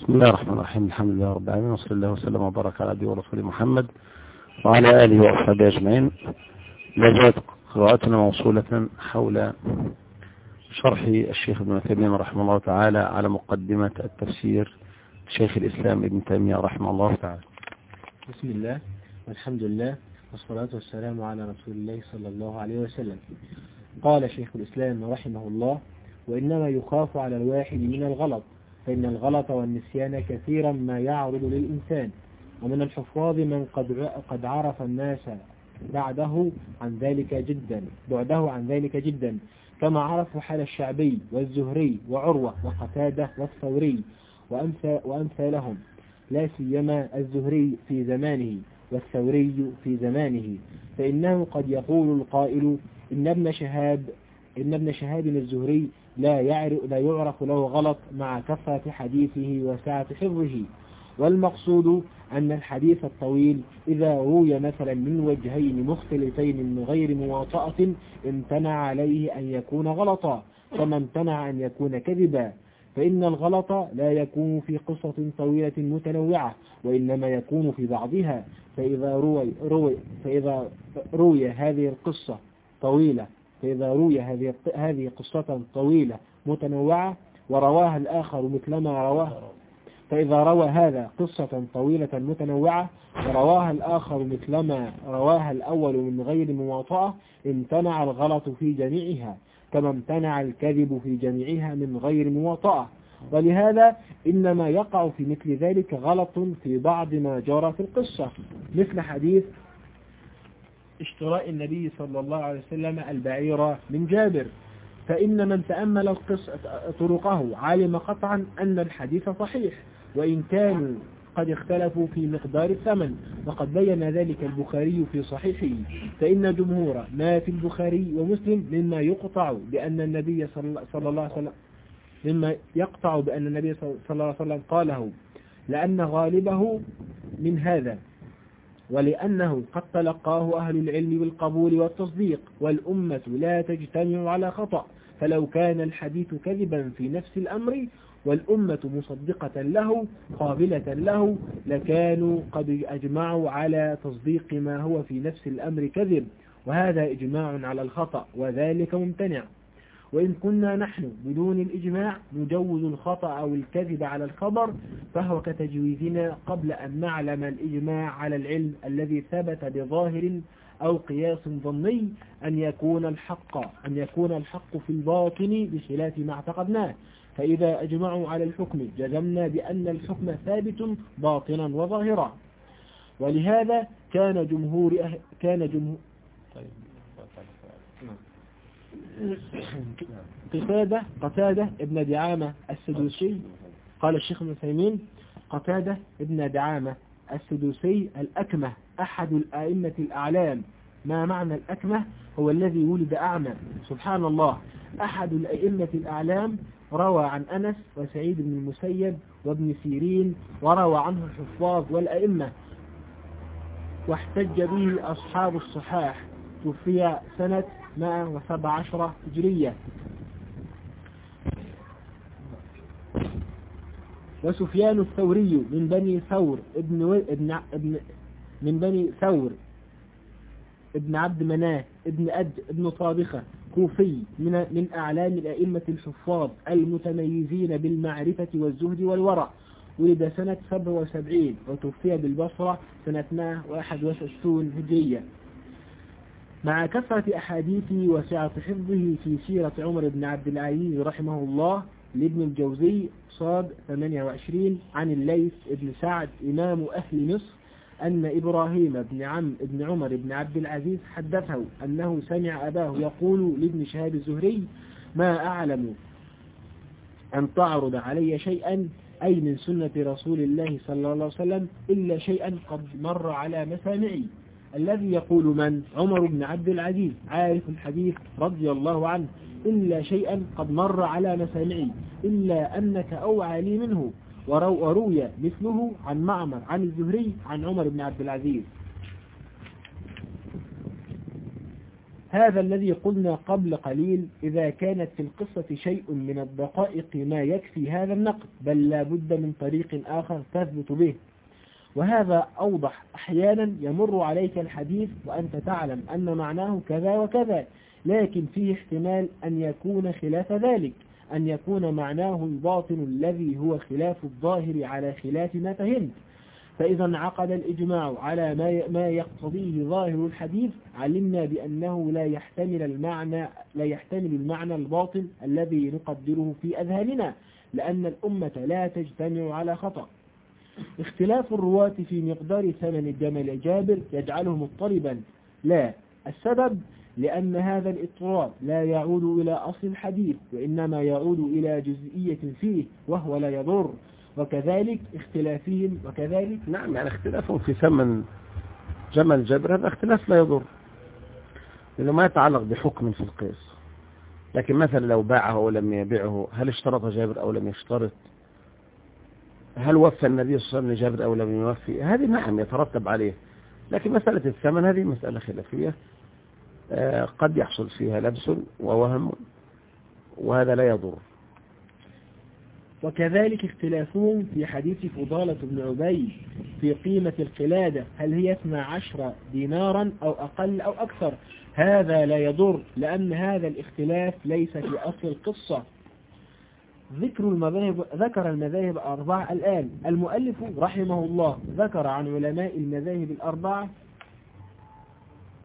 بسم الله الرحمن الرحيم. الحمد لله رب العالمين وصلى الله وسلم وبارك على عبده ورسوله محمد وعلى آله وأصحابه أجمعين. لازالت قراءتنا موصولة حول شرح الشيخ ابن تيمية رحمه الله تعالى على مقدمة التفسير شيخ الإسلام ابن تيمية رحمه الله تعالى. بسم الله والحمد لله والصلاة والسلام على رسول الله صلى الله عليه وسلم. قال شيخ الإسلام رحمه الله وإنما يخاف على الواحد من الغلط فإن الغلط والنسيان كثيرا ما يعرض للإنسان. ومن الحفاظ من قد قد عرف الناس بعده عن ذلك جدا بعده عن ذلك جدا. كما عرفوا حال الشعبي والزهري وعروة وقتادة والثوري وأمثالهم. لا سيما الزهري في زمانه والثوري في زمانه. فإنه قد يقول القائل إن ابن شهاب إن ابن شهاب الزهري لا يعرف, لا يعرف له غلط مع كثرة حديثه وسعة حفظه. والمقصود أن الحديث الطويل إذا روي مثلا من وجهين مختلفين من غير مواطأة امتنع عليه أن يكون غلطا. كما امتنع أن يكون كذبا فإن الغلط لا يكون في قصة طويلة متنوعة وإنما يكون في بعضها. فإذا روي, روي, فإذا روي هذه القصة طويلة فإذا روي هذه هذه قصة طويلة متنوعة ورواها الآخر مثلما رواه. فإذا روى هذا قصة طويلة متنوعة ورواها الآخر مثلما رواها الأول من غير مواطأة امتنع الغلط في جميعها كما امتنع الكذب في جميعها من غير مواطأة. ولهذا إنما يقع في مثل ذلك غلط في بعض ما جرى في القصة مثل حديث اشتراء النبي صلى الله عليه وسلم البعير من جابر. فإن من تأمل القصة طرقه علم قطعا أن الحديث صحيح وإن كانوا قد اختلفوا في مقدار الثمن. وقد بين ذلك البخاري في صحيحه. فإن جمهور ما في البخاري ومسلم مما يقطع بأن النبي صلى الله عليه وسلم مما يقطع بأن النبي صلى الله عليه وسلم قاله لأن غالبه من هذا. ولأنه قد تلقاه أهل العلم بالقبول والتصديق والأمة لا تجتمع على خطأ فلو كان الحديث كذبا في نفس الأمر والأمة مصدقة له قابلة له لكانوا قد أجمعوا على تصديق ما هو في نفس الأمر كذب وهذا إجماع على الخطأ وذلك ممتنع. وإن كنا نحن بدون الإجماع نجوز الخطأ أو الكذب على الخبر فهو كتجويزنا قبل أن نعلم الإجماع على العلم الذي ثبت بظاهر أو قياس ظني أن يكون الحق أن يكون الحق في الباطن بخلاف ما اعتقدناه فإذا أجمعوا على الحكم جزمنا بأن الحكم ثابت باطنا وظاهرا ولهذا كان جمهور أه... كان جمهور طيب. قتادة قتادة ابن دعامة السدوسي. قال الشيخ ابن تيمين قتادة ابن دعامة السدوسي الأكمة أحد الآئمة الأعلام. ما معنى الأكمة؟ هو الذي ولد أعمى. سبحان الله. أحد الأئمة الأعلام روى عن أنس وسعيد بن المسيب وابن سيرين وروى عنه الحفاظ والأئمة. واحتج به أصحاب الصحاح. توفي سنة 117 هجرية. وسفيان الثوري من بني ثور ابن, و... ابن... ابن من بني ثور ابن عبد مناه ابن أد ابن طابخة كوفي من, من أعلام الأئمة الحفاظ المتميزين بالمعرفة والزهد والورع. ولد سنة 77 وتوفي بالبصرة سنة 161 هجرية. مع كثرة أحاديثه وسعة حفظه في سيرة عمر بن عبد العزيز رحمه الله لابن الجوزي صاد 28 عن الليث بن سعد إمام أهل مصر أن إبراهيم بن عم بن عمر بن عبد العزيز حدثه أنه سمع أباه يقول لابن شهاب الزهري ما أعلم أن تعرض علي شيئا أي من سنة رسول الله صلى الله عليه وسلم إلا شيئا قد مر على مسامعي. الذي يقول من؟ عمر بن عبد العزيز عارف الحديث رضي الله عنه. إلا شيئا قد مر على مسامعي إلا أنك أوعى لي منه. وروي مثله عن معمر عن الزهري عن عمر بن عبد العزيز. هذا الذي قلنا قبل قليل إذا كانت في القصة شيء من الدقائق ما يكفي هذا النقد بل لا بد من طريق آخر تثبت به. وهذا أوضح أحيانا يمر عليك الحديث وأنت تعلم أن معناه كذا وكذا لكن فيه احتمال أن يكون خلاف ذلك أن يكون معناه الباطن الذي هو خلاف الظاهر على خلاف ما فهمت. فإذا انعقد الإجماع على ما يقتضيه ظاهر الحديث علمنا بأنه لا يحتمل المعنى لا يحتمل المعنى الباطل الذي نقدره في أذهاننا لأن الأمة لا تجتمع على خطأ. اختلاف الرواة في مقدار ثمن الجمل جابر يجعله مضطربا. لا السبب لأن هذا الإضطراب لا يعود إلى أصل الحديث وإنما يعود إلى جزئية فيه وهو لا يضر. وكذلك اختلافهم وكذلك نعم يعني اختلافهم في ثمن جمل جابر هذا اختلاف لا يضر. لأنه ما يتعلق بحكم في القيس. لكن مثلا لو باعه أو لم يبيعه هل اشترط جابر أو لم يشترط؟ هل وفى النبي صلى الله عليه وسلم لجابر أو لم يوفي؟ هذه نعم يترتب عليه. لكن مسألة الثمن هذه مسألة خلافية. آه، قد يحصل فيها لبس ووهم وهذا لا يضر. وكذلك اختلافهم في حديث فضالة بن عبيد في قيمة القلادة. هل هي 12 دينارا أو أقل أو أكثر؟ هذا لا يضر لأن هذا الاختلاف ليس في أصل القصة. ذكر المذاهب ذكر المذاهب الأربعة الآن. المؤلف رحمه الله ذكر عن علماء المذاهب الأربعة.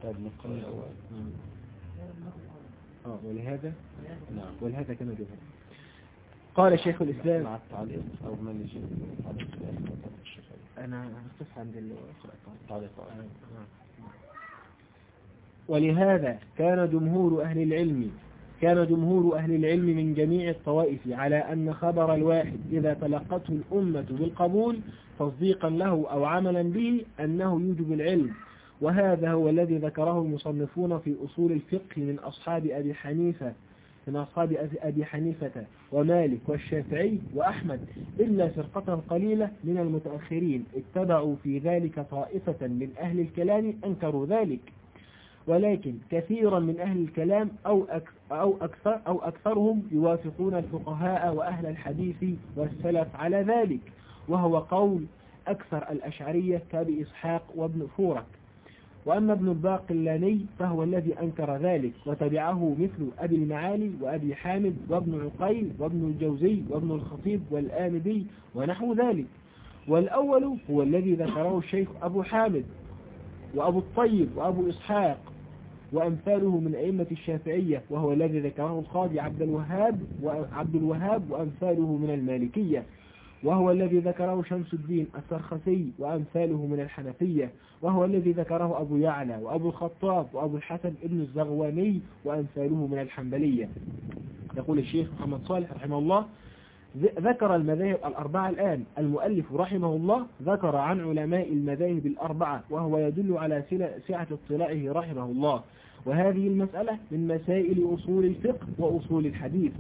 طيب نقل الأول. آه ولهذا؟ نعم. ولهذا كما جهد قال شيخ الإسلام مع التعليق. أو من أنا أختص عند التعليق ولهذا كان جمهور أهل العلم كان جمهور أهل العلم من جميع الطوائف على أن خبر الواحد إذا تلقته الأمة بالقبول تصديقا له أو عملا به أنه يوجب العلم. وهذا هو الذي ذكره المصنفون في أصول الفقه من أصحاب أبي حنيفة من أصحاب أبي حنيفة ومالك والشافعي وأحمد إلا فرقة قليلة من المتأخرين اتبعوا في ذلك طائفة من أهل الكلام أنكروا ذلك. ولكن كثيرا من أهل الكلام أو أو أكثر أو أكثرهم يوافقون الفقهاء وأهل الحديث والسلف على ذلك وهو قول أكثر الأشعرية كأبي إسحاق وابن فورك. وأما ابن الباقلاني فهو الذي أنكر ذلك وتبعه مثل أبي المعالي وأبي حامد وابن عقيل وابن الجوزي وابن الخطيب والآمدي ونحو ذلك. والأول هو الذي ذكره الشيخ أبو حامد وأبو الطيب وأبو إسحاق وأمثاله من أئمة الشافعية وهو الذي ذكره القاضي عبد الوهاب وعبد الوهاب وأمثاله من المالكية وهو الذي ذكره شمس الدين السرخسي وأمثاله من الحنفية وهو الذي ذكره أبو يعلى وأبو الخطاب وأبو الحسن ابن الزغواني وأمثاله من الحنبلية. يقول الشيخ محمد صالح رحمه الله ذكر المذاهب الأربعة الآن. المؤلف رحمه الله ذكر عن علماء المذاهب الأربعة وهو يدل على سعة اطلاعه رحمه الله. وهذه المسألة من مسائل أصول الفقه وأصول الحديث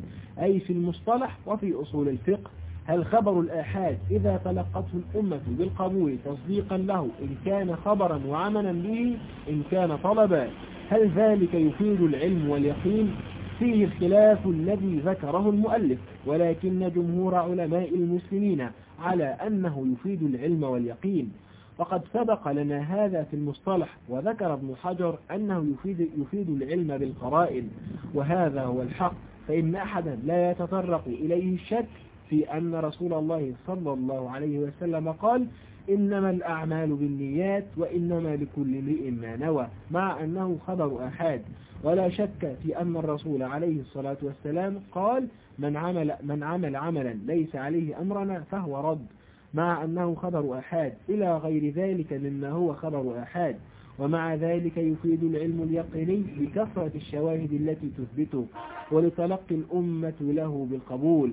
أي في المصطلح وفي أصول الفقه. هل خبر الآحاد إذا تلقته الأمة بالقبول تصديقا له إن كان خبرا وعملا به إن كان طلبا؟ هل ذلك يفيد العلم واليقين؟ فيه الخلاف الذي ذكره المؤلف ولكن جمهور علماء المسلمين على أنه يفيد العلم واليقين. وقد سبق لنا هذا في المصطلح وذكر ابن حجر أنه يفيد, يفيد العلم بالقرائن وهذا هو الحق. فإن أحدا لا يتطرق إليه الشك في أن رسول الله صلى الله عليه وسلم قال إنما الأعمال بالنيات وإنما لكل امرئ ما نوى مع أنه خبر أحاد. ولا شك في أن الرسول عليه الصلاة والسلام قال من عمل, من عمل عملا ليس عليه أمرنا فهو رد. مع أنه خبر أحاد. إلى غير ذلك مما هو خبر أحاد. ومع ذلك يفيد العلم اليقيني بكثرة الشواهد التي تثبته ولتلقي الأمة له بالقبول.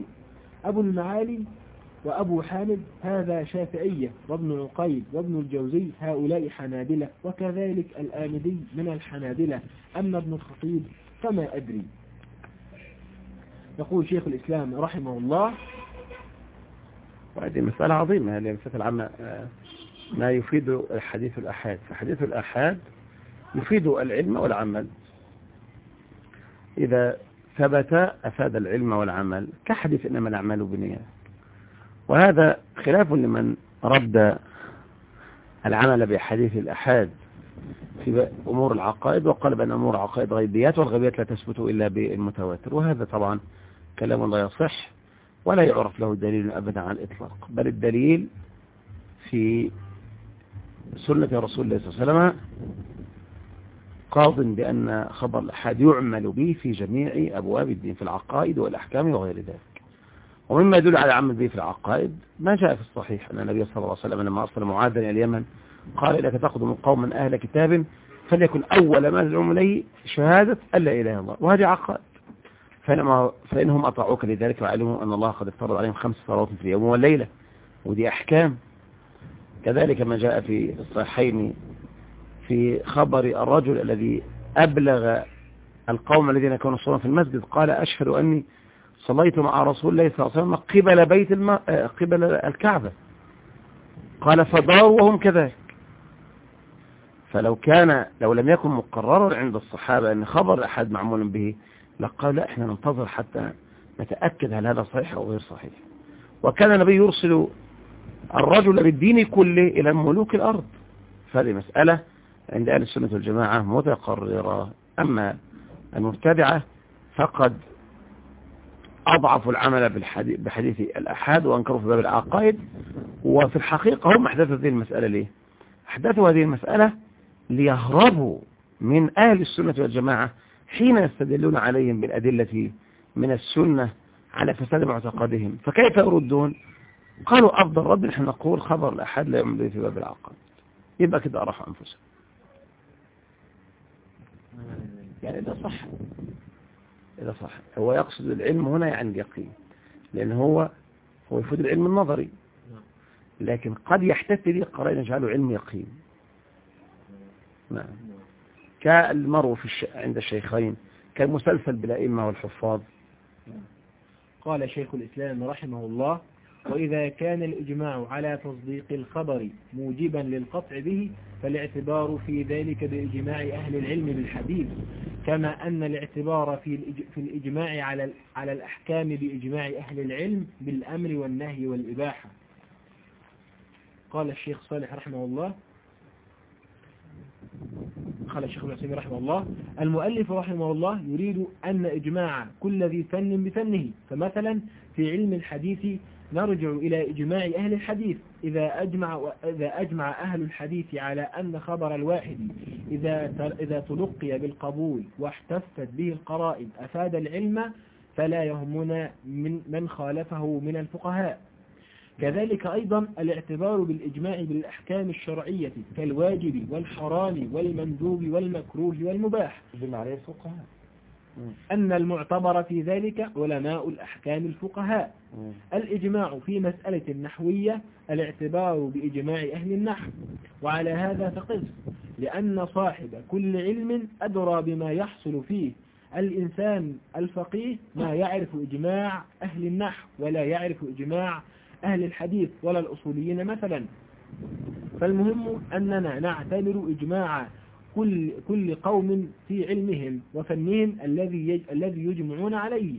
أبو المعالي وأبو حامد هذا شافعية وابن عقيل وابن الجوزي هؤلاء حنابلة وكذلك الآمدي من الحنابلة. أما ابن الخطيب فما أدري. يقول شيخ الإسلام رحمه الله وهذه مسألة عظيمة هذه المسألة العامة ما يفيد الحديث الأحاد. فحديث الأحاد يفيد العلم والعمل. إذا ثبت أفاد العلم والعمل كحديث إنما الأعمال بالنيات وهذا خلاف لمن رد العمل بحديث الأحاد في أمور العقائد وقال بأن أمور العقائد غيبيات والغيبيات لا تثبت إلا بالمتواتر. وهذا طبعا كلام لا يصح ولا يعرف له دليل أبدا على الإطلاق. بل الدليل في سنة رسول الله صلى الله عليه وسلم قاض بأن خبر الأحاد يعمل به في جميع أبواب الدين في العقائد والأحكام وغير ذلك. ومما يدل على عمل به في العقائد ما جاء في الصحيح أن النبي صلى الله عليه وسلم لما أرسل معاذا إلى اليمن قال إذا تقدم قوما أهل كتاب فليكن أول ما يدعوهم إليه شهادة أن لا إله إلا الله. وهذه عقائد. فإنما فإنهم أطاعوك لذلك وعلموا أن الله قد افترض عليهم خمس صلوات في اليوم والليلة. ودي أحكام. كذلك ما جاء في الصحيحين في خبر الرجل الذي أبلغ القوم الذين كانوا يصلون في المسجد. قال أشهد أني صليت مع رسول الله صلى الله عليه وسلم قبل بيت الم... قبل الكعبة. قال فضاروا وهم كذلك. فلو كان لو لم يكن مقررا عند الصحابة أن خبر أحد معمول به لقال لا إحنا ننتظر حتى نتأكد هل هذا صحيح أو غير صحيح. وكان النبي يرسل الرجل بالدين كله إلى ملوك الأرض. فهذه مسألة عند أهل السنة والجماعة متقررة. أما المبتدعة فقد أضعفوا العمل بحديث الأحاد وأنكروا في باب العقائد وفي الحقيقة هم أحدثوا هذه المسألة ليه؟ أحدثوا هذه المسألة ليهربوا من أهل السنة والجماعة حين يستدلون عليهم بالأدلة من السنة على فساد معتقدهم. فكيف يردون؟ قالوا أفضل رد نحن نقول خبر الأحد لا يؤمن في باب العقائد. يبقى كده أرحوا أنفسهم. يعني ده صح. إذا صح. هو يقصد العلم هنا يعني اليقين. لأن هو هو يفيد العلم النظري. لكن قد يحتف به قرائن يجعله علم يقين. نعم. كالمرو في الش... عند الشيخين كالمسلسل بالأئمة والحفاظ. قال شيخ الإسلام رحمه الله وإذا كان الإجماع على تصديق الخبر موجبا للقطع به فالاعتبار في ذلك بإجماع أهل العلم بالحديث. كما أن الاعتبار في الإجماع على على الأحكام بإجماع أهل العلم بالأمر والنهي والإباحة. قال الشيخ صالح رحمه الله قال الشيخ ابن رحمه الله المؤلف رحمه الله يريد أن إجماع كل ذي فن بفنه. فمثلا في علم الحديث نرجع إلى إجماع أهل الحديث. إذا أجمع, إذا أجمع أهل الحديث على أن خبر الواحد إذا, إذا تلقي بالقبول واحتفت به القرائن أفاد العلم فلا يهمنا من, من خالفه من الفقهاء. كذلك أيضا الاعتبار بالإجماع بالأحكام الشرعية كالواجب والحرام والمندوب والمكروه والمباح. عليه الفقهاء. أن المعتبر في ذلك علماء الأحكام الفقهاء. الإجماع في مسألة نحوية الاعتبار بإجماع أهل النحو. وعلى هذا فقس لأن صاحب كل علم أدرى بما يحصل فيه الإنسان الفقيه ما يعرف إجماع أهل النحو ولا يعرف إجماع أهل الحديث ولا الأصوليين مثلا. فالمهم أننا نعتبر إجماع كل كل قوم في علمهم وفنهم الذي الذي يجمعون عليه.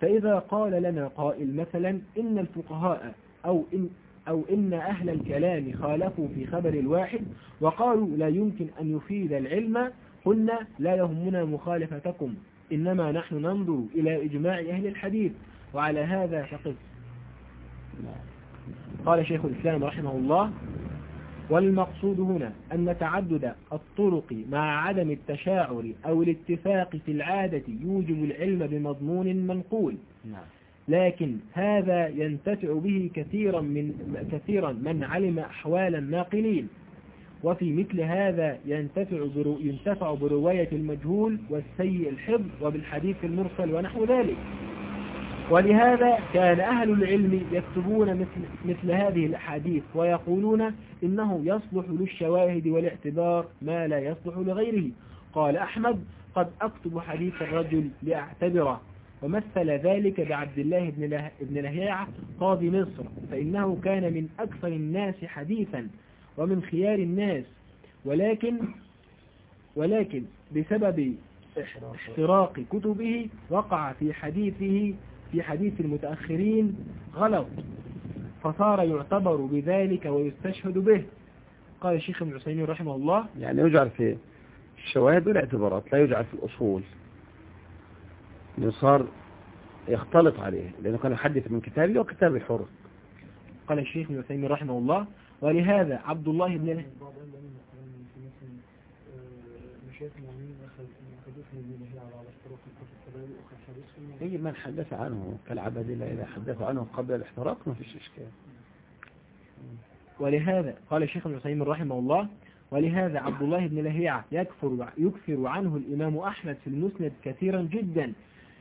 فإذا قال لنا قائل مثلا إن الفقهاء أو إن أو إن أهل الكلام خالفوا في خبر الواحد وقالوا لا يمكن أن يفيد العلم قلنا لا يهمنا مخالفتكم. إنما نحن ننظر إلى إجماع أهل الحديث. وعلى هذا فقط قال شيخ الإسلام رحمه الله والمقصود هنا أن تعدد الطرق مع عدم التشاعر أو الاتفاق في العادة يوجب العلم بمضمون منقول. نعم. لكن هذا ينتفع به كثيرا من كثيرا من علم أحوال الناقلين. وفي مثل هذا ينتفع برو ينتفع برواية المجهول والسيء الحفظ وبالحديث المرسل ونحو ذلك. ولهذا كان أهل العلم يكتبون مثل, مثل هذه الأحاديث ويقولون إنه يصلح للشواهد والاعتبار ما لا يصلح لغيره. قال أحمد قد أكتب حديث الرجل لأعتبره. ومثل ذلك بعبد الله بن لهيعة قاضي مصر. فإنه كان من أكثر الناس حديثا ومن خيار الناس. ولكن ولكن بسبب احتراق كتبه وقع في حديثه في حديث المتأخرين غلط فصار يعتبر بذلك ويستشهد به. قال الشيخ ابن عثيمين رحمه الله يعني يجعل في الشواهد والاعتبارات لا يجعل في الأصول. صار يختلط عليه لأنه كان يحدث من كتابه وكتاب الحر قال الشيخ ابن عثيمين رحمه الله ولهذا عبد الله بن أي من حدث عنه كالعبادلة إذا حدث عنه قبل الاحتراق ما فيش إشكال. ولهذا قال الشيخ ابن عثيمين رحمه الله ولهذا عبد الله بن لهيعة يكفر, يكفر عنه الإمام أحمد في المسند كثيرا جدا.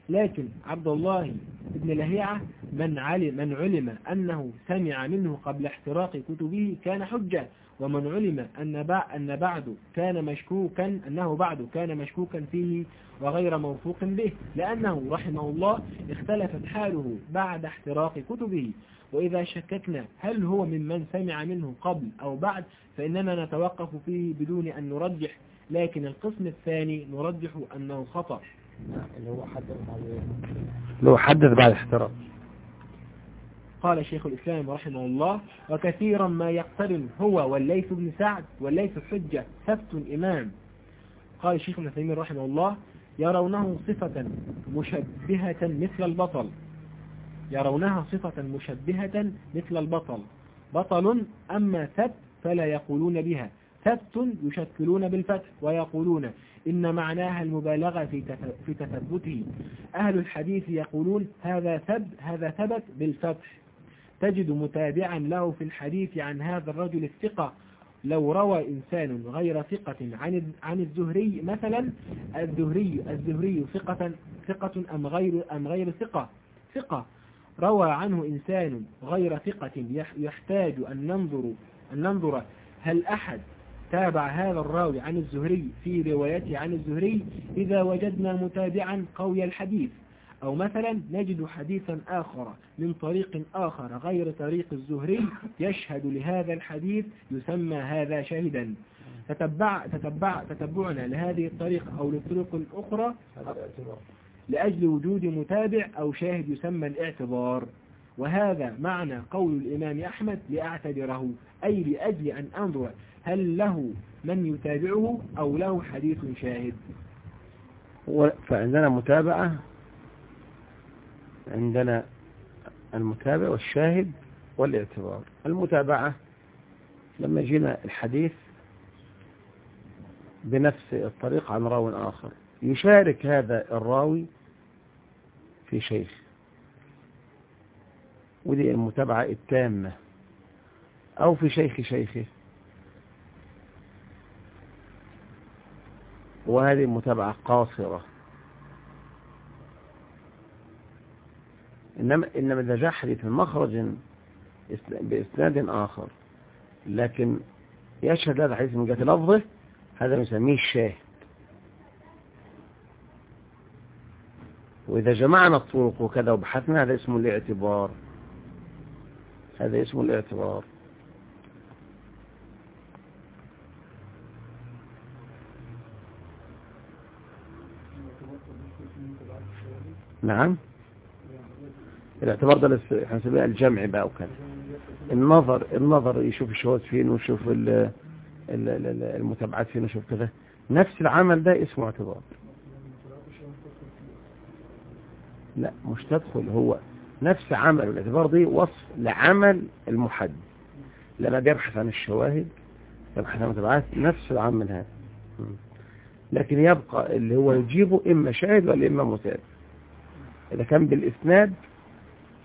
لكن عبد الله بن لهيعة من علم, من علم أنه سمع منه قبل احتراق كتبه كان حجة. ومن علم أن أن بعد كان مشكوكا أنه بعد كان مشكوكا فيه وغير موثوق به لأنه رحمه الله اختلفت حاله بعد احتراق كتبه. وإذا شككنا هل هو ممن سمع منه قبل أو بعد فإننا نتوقف فيه بدون أن نرجح. لكن القسم الثاني نرجح أنه خطأ. اللي هو حدث بعد اللي هو حدث بعد احتراق قال شيخ الإسلام رحمه الله وكثيرا ما يقترن هو والليث بن سعد والليث الحجة ثبت إمام. قال الشيخ ابن رحمه الله يرونه صفة مشبهة مثل البطل. يرونها صفة مشبهة مثل البطل. بطل أما ثبت فلا يقولون بها. ثبت يشكلون بالفتح ويقولون إن معناها المبالغة في تثبته. أهل الحديث يقولون هذا ثبت هذا ثبت بالفتح. تجد متابعا له في الحديث عن هذا الرجل الثقة. لو روى إنسان غير ثقة عن عن الزهري مثلا الزهري الزهري ثقة ثقة أم غير أم غير ثقة؟ ثقة. روى عنه إنسان غير ثقة يحتاج أن ننظر أن ننظر هل أحد تابع هذا الراوي عن الزهري في روايته عن الزهري إذا وجدنا متابعا قوي الحديث. أو مثلا نجد حديثا آخر من طريق آخر غير طريق الزهري يشهد لهذا الحديث يسمى هذا شاهدا. تتبع تتبع تتبعنا لهذه الطريقة أو للطرق الأخرى لأجل وجود متابع أو شاهد يسمى الاعتبار. وهذا معنى قول الإمام أحمد لأعتبره أي لأجل أن أنظر هل له من يتابعه أو له حديث شاهد. فعندنا متابعة عندنا المتابع والشاهد والاعتبار. المتابعة لما جينا الحديث بنفس الطريق عن راو آخر. يشارك هذا الراوي في شيخ. ودي المتابعة التامة. أو في شيخ شيخه. وهذه متابعة قاصرة. إنما, إنما إذا جاء حديث من مخرج بإسناد آخر. لكن يشهد هذا الحديث من جهة لفظه هذا نسميه الشاهد. وإذا جمعنا الطرق وكذا وبحثنا هذا اسمه الاعتبار. هذا اسمه الاعتبار. نعم؟ الاعتبار ده إحنا نسميه الجمع بقى وكذا النظر النظر يشوف الشهود فين ويشوف المتابعات فين ويشوف كذا نفس العمل ده اسمه اعتبار. لا مش تدخل. هو نفس عمل الاعتبار دي وصف لعمل المحدث. لما بيبحث عن الشواهد يبحث عن المتابعات نفس العمل هذا. لكن يبقى اللي هو يجيبه إما شاهد ولا إما متابع. إذا كان بالإسناد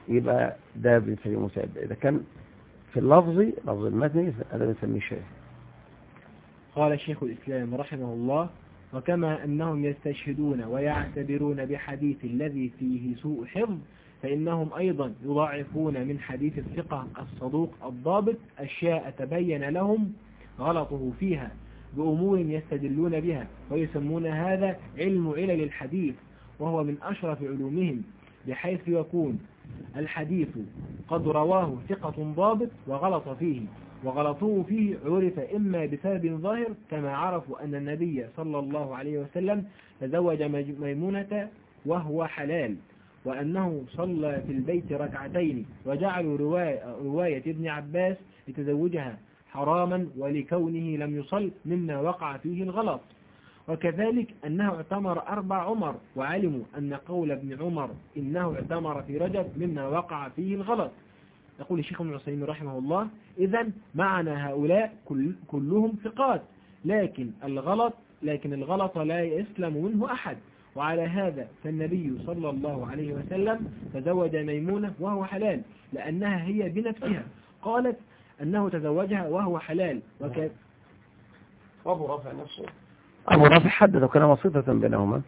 يبقى ده بنسميه متابع إذا كان في اللفظ لفظ المتن هذا بنسميه شاهد. قال شيخ الإسلام رحمه الله وكما أنهم يستشهدون ويعتبرون بحديث الذي فيه سوء حفظ فإنهم أيضا يضاعفون من حديث الثقة الصدوق الضابط أشياء تبين لهم غلطه فيها بأمور يستدلون بها ويسمون هذا علم علل الحديث وهو من أشرف علومهم بحيث يكون الحديث قد رواه ثقة ضابط وغلط فيه وغلطوه فيه عرف إما بسبب ظاهر كما عرفوا أن النبي صلى الله عليه وسلم تزوج ميمونة وهو حلال وأنه صلى في البيت ركعتين وجعلوا رواية, رواية ابن عباس لتزوجها حراما ولكونه لم يصل مما وقع فيه الغلط. وكذلك أنه اعتمر أربع عمر وعلموا أن قول ابن عمر إنه اعتمر في رجب مما وقع فيه الغلط. يقول الشيخ ابن عثيمين رحمه الله إذا معنا هؤلاء كل كلهم ثقات لكن الغلط لكن الغلط لا يسلم منه أحد. وعلى هذا فالنبي صلى الله عليه وسلم تزوج ميمونة وهو حلال لأنها هي بنفسها. قالت أنه تزوجها وهو حلال. وك... أبو رافع نفسه. أبو رافع حدث وكان وسيطة بينهما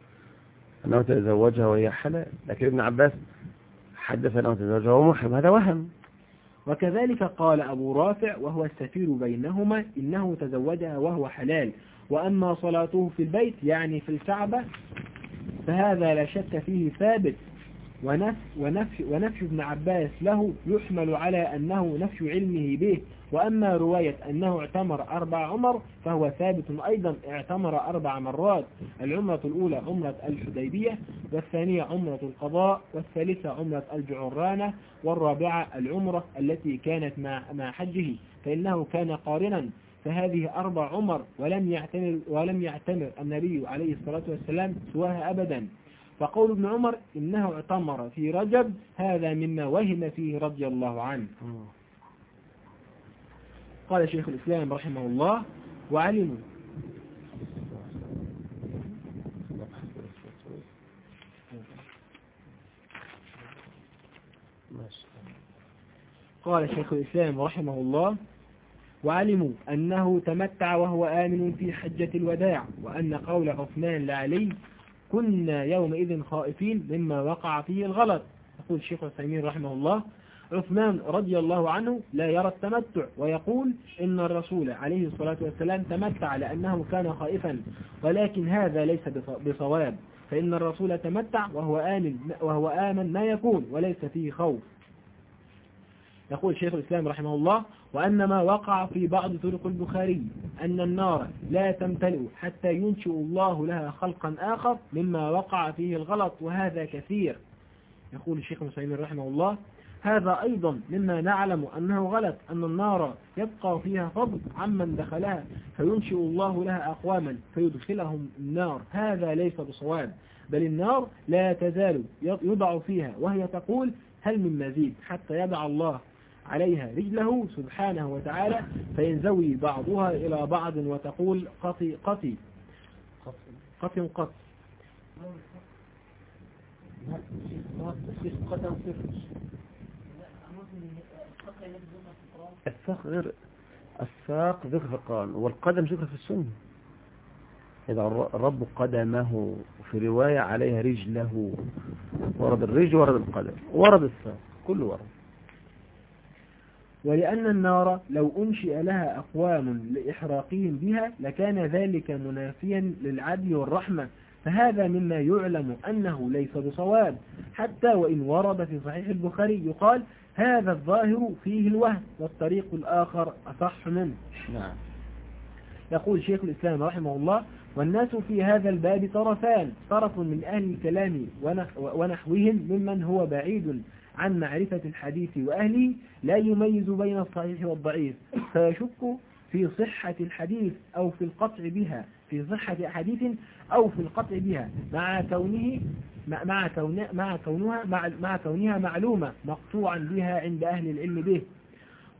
أنه تزوجها وهي حلال. لكن ابن عباس حدث أنه تزوجها وهو هذا وهم. وكذلك قال أبو رافع وهو السفير بينهما إنه تزوجها وهو حلال. وأما صلاته في البيت يعني في الكعبة فهذا لا شك فيه ثابت. ونفي, ونفي, ونفي ابن عباس له يحمل على أنه نفي علمه به وأما رواية أنه اعتمر أربع عمر فهو ثابت أيضا اعتمر أربع مرات العمرة الأولى عمرة الحديبية والثانية عمرة القضاء والثالثة عمرة الجعرانة والرابعة العمرة التي كانت مع, مع حجه فإنه كان قارنا. فهذه أربع عمر ولم يعتمر, ولم يعتمر النبي عليه الصلاة والسلام سواها أبدا. فقول ابن عمر إنه اعتمر في رجب هذا مما وهم فيه رضي الله عنه. قال شيخ الإسلام رحمه الله وعلموا. قال شيخ الإسلام رحمه الله وعلموا أنه تمتع وهو آمن في حجة الوداع وأن قول عثمان لعلي كنا يومئذ خائفين مما وقع فيه الغلط يقول الشيخ السيمين رحمه الله عثمان رضي الله عنه لا يرى التمتع ويقول إن الرسول عليه الصلاة والسلام تمتع لأنه كان خائفا ولكن هذا ليس بصواب. فإن الرسول تمتع وهو آمن, وهو آمن ما يكون وليس فيه خوف. يقول شيخ الإسلام رحمه الله وأن ما وقع في بعض طرق البخاري أن النار لا تمتلئ حتى ينشئ الله لها خلقا آخر مما وقع فيه الغلط وهذا كثير. يقول الشيخ مسلمين رحمه الله هذا أيضا مما نعلم أنه غلط أن النار يبقى فيها فضل عمن دخلها فينشئ الله لها أقواما فيدخلهم النار. هذا ليس بصواب بل النار لا تزال يضع فيها وهي تقول هل من مزيد حتى يدع الله عليها رجله سبحانه وتعالى فينزوي بعضها إلى بعض وتقول قطي قطي. قطي قط. الساق غير الساق ذكر القرآن والقدم ذكر في السنة. إذا الرب قدمه في رواية عليها رجله ورد الرجل ورد القدم ورد الساق كله ورد. ولأن النار لو أنشئ لها أقوام لإحراقهم بها لكان ذلك منافيا للعدل والرحمة فهذا مما يعلم أنه ليس بصواب. حتى وإن ورد في صحيح البخاري يقال هذا الظاهر فيه الوهم والطريق الآخر أصح منه. نعم. يقول شيخ الإسلام رحمه الله والناس في هذا الباب طرفان طرف من أهل الكلام ونحوهم ممن هو بعيد. عن معرفة الحديث وأهله لا يميز بين الصحيح والضعيف فيشك في صحة الحديث أو في القطع بها في صحة حديث أو في القطع بها مع كونه مع مع كونها مع, مع كونها معلومة مقطوعا بها عند أهل العلم به.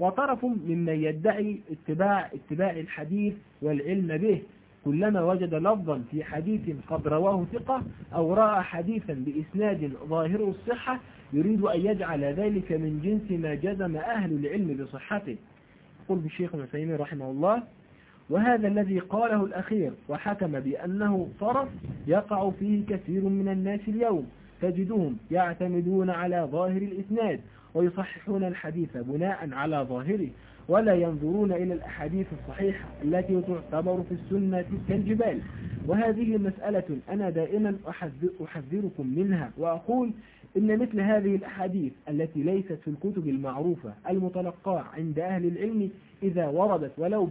وطرف ممن يدعي اتباع اتباع الحديث والعلم به كلما وجد لفظا في حديث قد رواه ثقة أو رأى حديثا بإسناد ظاهر الصحة يريد أن يجعل ذلك من جنس ما جزم أهل العلم بصحته. يقول الشيخ ابن رحمه الله وهذا الذي قاله الأخير وحكم بأنه طرف يقع فيه كثير من الناس اليوم. تجدهم يعتمدون على ظاهر الإسناد ويصححون الحديث بناء على ظاهره ولا ينظرون إلى الأحاديث الصحيحة التي تعتبر في السنة كالجبال. وهذه مسألة أنا دائما أحذركم منها وأقول إن مثل هذه الأحاديث التي ليست في الكتب المعروفة المتلقاة عند أهل العلم إذا وردت ولو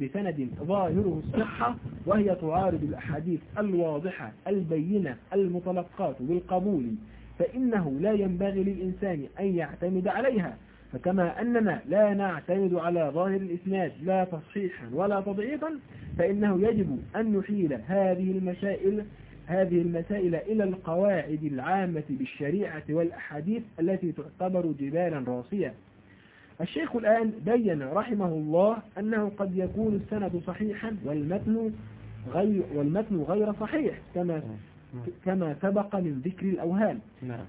بسند ظاهره الصحة وهي تعارض الأحاديث الواضحة البينة المتلقاة بالقبول فإنه لا ينبغي للإنسان أن يعتمد عليها. فكما أننا لا نعتمد على ظاهر الإسناد لا تصحيحا ولا تضعيفا فإنه يجب أن نحيل هذه المسائل هذه المسائل إلى القواعد العامة بالشريعة والأحاديث التي تعتبر جبالا راسية الشيخ الآن بين رحمه الله أنه قد يكون السند صحيحا والمتن غير, والمتن غير صحيح كما كما سبق من ذكر الأوهام. نعم.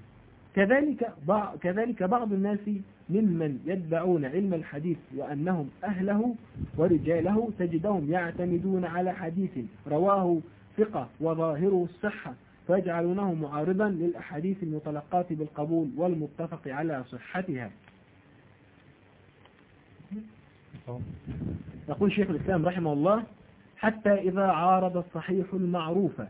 كذلك بعض, كذلك بعض الناس ممن يدعون علم الحديث وأنهم أهله ورجاله تجدهم يعتمدون على حديث رواه ثقة وظاهره الصحة فيجعلونه معارضا للأحاديث المتلقاة بالقبول والمتفق على صحتها. يقول شيخ الإسلام رحمه الله حتى إذا عارض الصحيح المعروف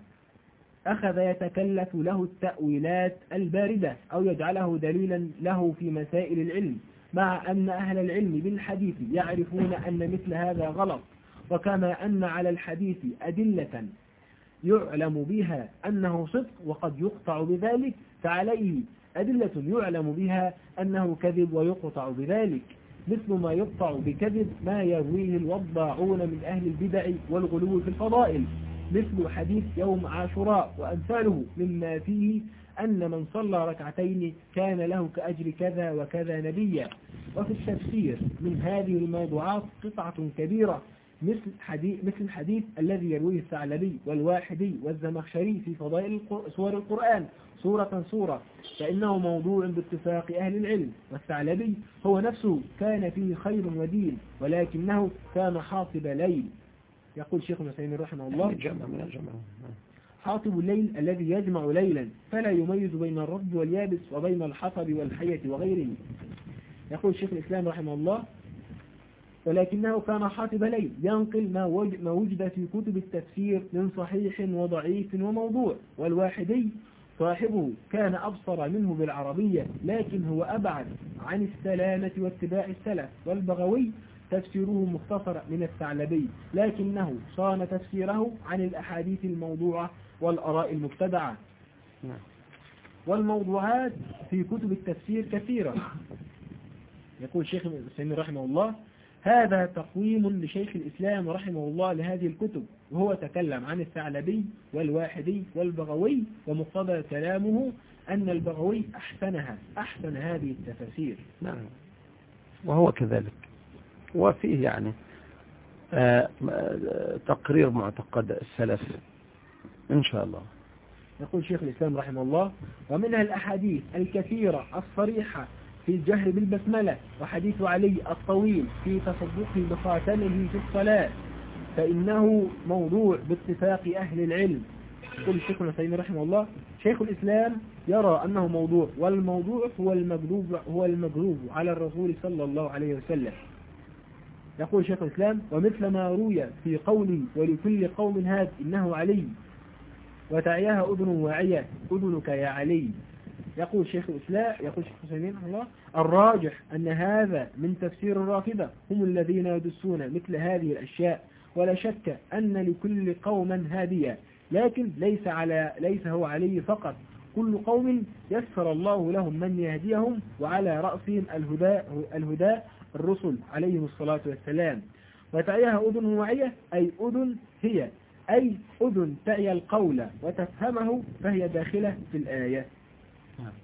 أخذ يتكلف له التأويلات الباردة أو يجعله دليلا له في مسائل العلم مع أن أهل العلم بالحديث يعرفون أن مثل هذا غلط وكما أن على الحديث أدلة يعلم بها أنه صدق وقد يقطع بذلك فعليه أدلة يعلم بها أنه كذب ويقطع بذلك. مثل ما يقطع بكذب ما يرويه الوضاعون من أهل البدع والغلو في الفضائل. مثل حديث يوم عاشوراء وأمثاله مما فيه أن من صلى ركعتين كان له كأجر كذا وكذا نبيا. وفي التفسير من هذه الموضوعات قطعة كبيرة مثل حديث, مثل الحديث الذي يرويه الثعلبي والواحدي والزمخشري في فضائل سور القرآن سورة سورة. فإنه موضوع باتفاق أهل العلم. والثعلبي هو نفسه كان فيه خير ودين ولكنه كان حاطب ليل. يقول شيخ مسلم رحمه الله جمع من الجمع حاطب الليل الذي يجمع ليلا فلا يميز بين الرب واليابس وبين الحطب والحية وغيره. يقول شيخ الإسلام رحمه الله ولكنه كان حاطب ليل ينقل ما وجد في كتب التفسير من صحيح وضعيف وموضوع والواحدي صاحبه كان أبصر منه بالعربية لكن هو أبعد عن السلامة واتباع السلف والبغوي تفسيره مختصر من الثعلبي لكنه صان تفسيره عن الأحاديث الموضوعة والأراء المبتدعة نعم. والموضوعات في كتب التفسير كثيرة يقول شيخ سيمين رحمه الله هذا تقويم لشيخ الإسلام رحمه الله لهذه الكتب. وهو تكلم عن الثعلبي والواحدي والبغوي ومقتضى كلامه أن البغوي أحسنها أحسن هذه التفاسير. نعم. وهو كذلك. وفيه يعني آه، تقرير معتقد السلف. إن شاء الله. يقول شيخ الإسلام رحمه الله ومنها الأحاديث الكثيرة الصريحة في الجهر بالبسملة وحديث علي الطويل في تصدقه بخاتمه في الصلاة فإنه موضوع باتفاق أهل العلم. يقول الشيخ ابن رحمه الله شيخ الإسلام يرى أنه موضوع والموضوع هو المكذوب هو المكذوب على الرسول صلى الله عليه وسلم. يقول شيخ الإسلام ومثل ما روي في قولي ولكل قوم هاد إنه علي وتعياها أذن واعية أذنك يا علي. يقول شيخ الإسلام يقول شيخ حسين الله الراجح أن هذا من تفسير الرافضة. هم الذين يدسون مثل هذه الأشياء ولا شك أن لكل قوم هادية. لكن ليس على ليس هو علي فقط. كل قوم يسر الله لهم من يهديهم وعلى رأسهم الهداء, الهداء الرسل عليهم الصلاة والسلام. وتعيها أذن واعية أي أذن هي أي أذن تعي القول وتفهمه فهي داخلة في الآية. Yeah.